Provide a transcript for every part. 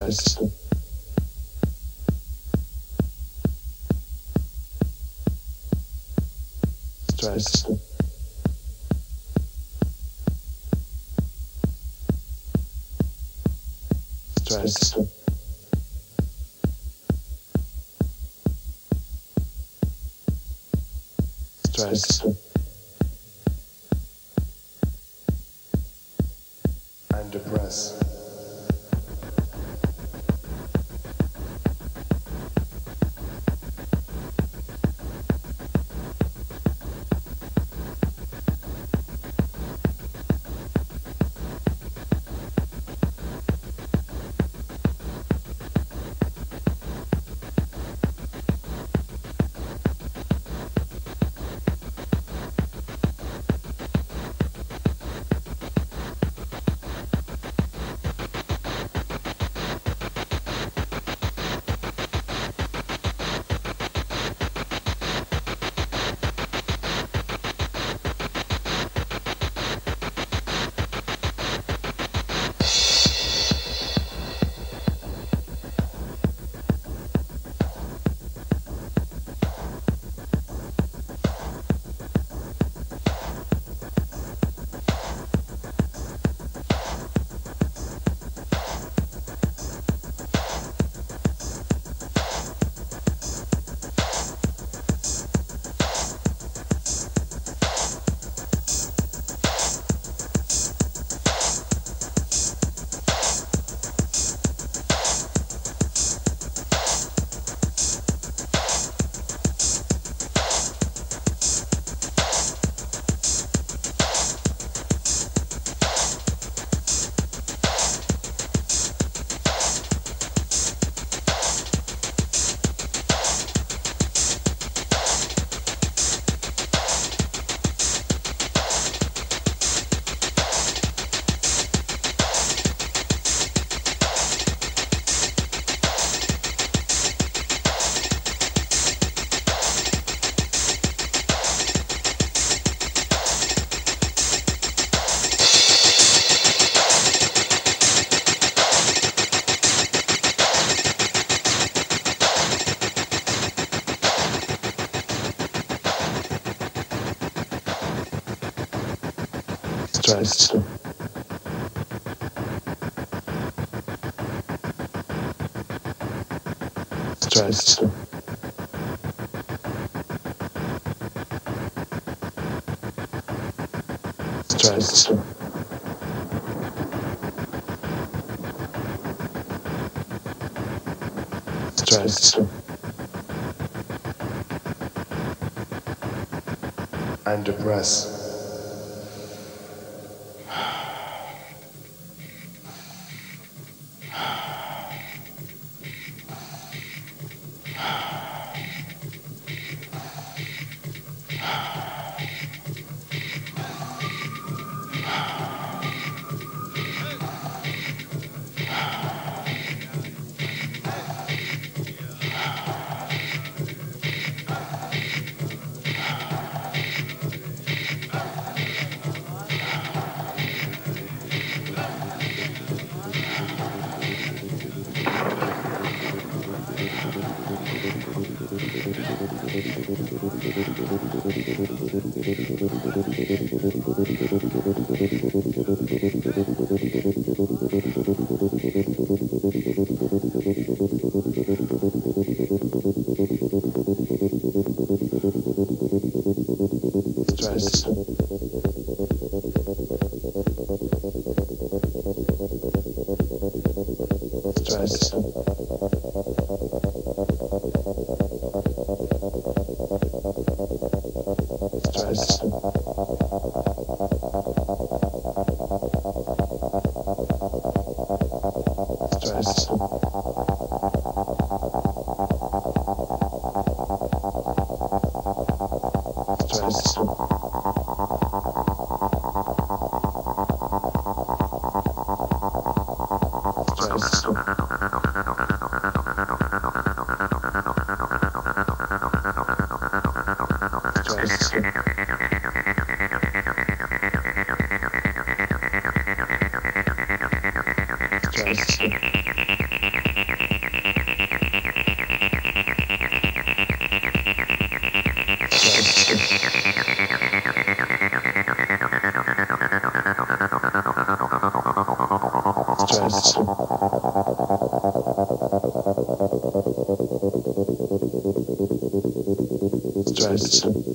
Stress. Stress. Stress. Stress. stressed. Stress. Stress. Stress. I'm depressed. Stress.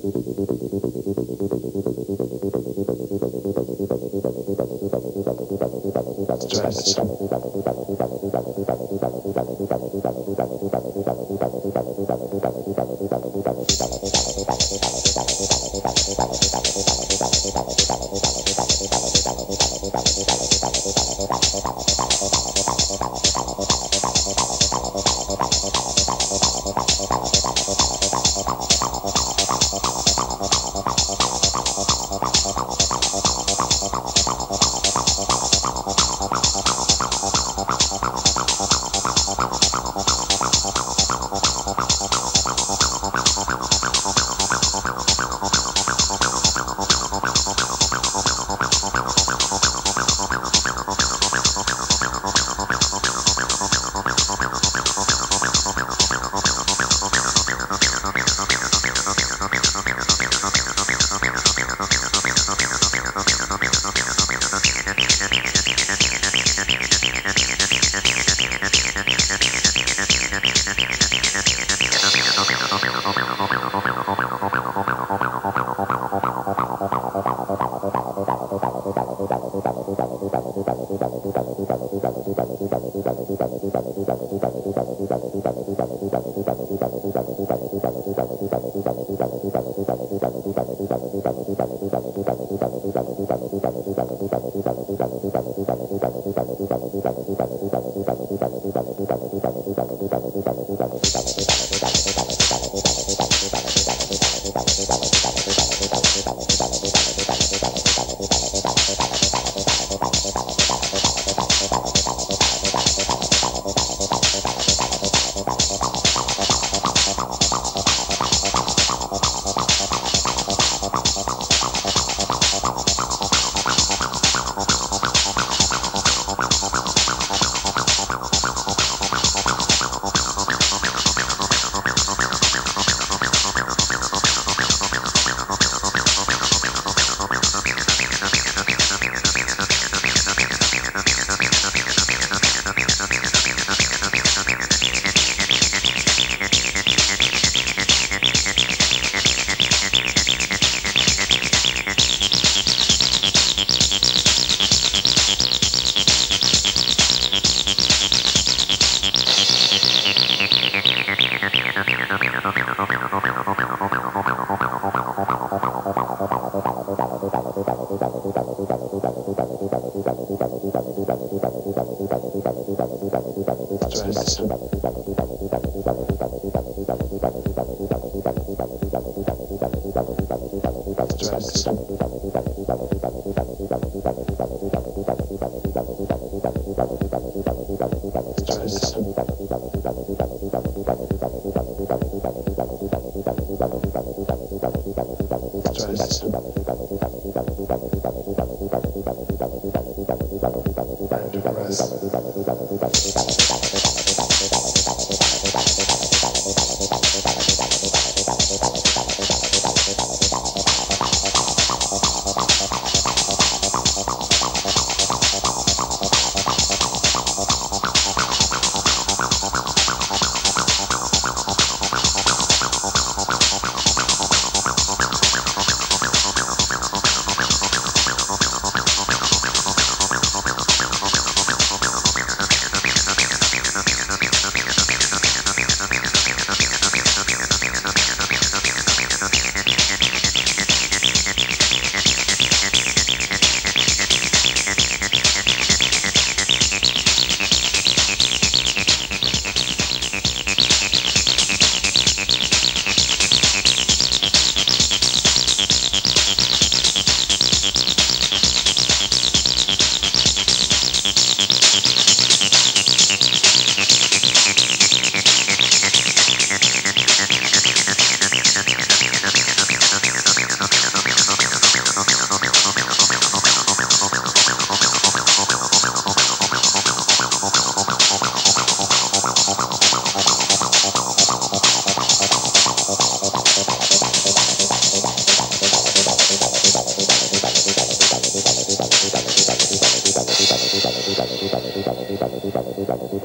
Hi.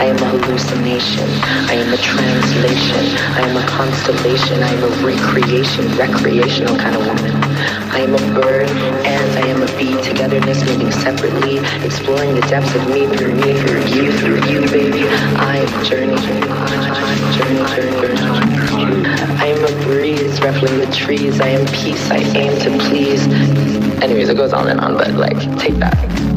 I am a hallucination. I am a translation. I am a constellation. I am a recreation, recreational kind of woman. I am a bird and I am a bee. Togetherness moving separately, exploring the depths of me through me, through you, through you, baby. I am journey, journey, journey, journey. I am a breeze ruffling the trees. I am peace. I aim to please. Anyways, it goes on and on, but like, take that.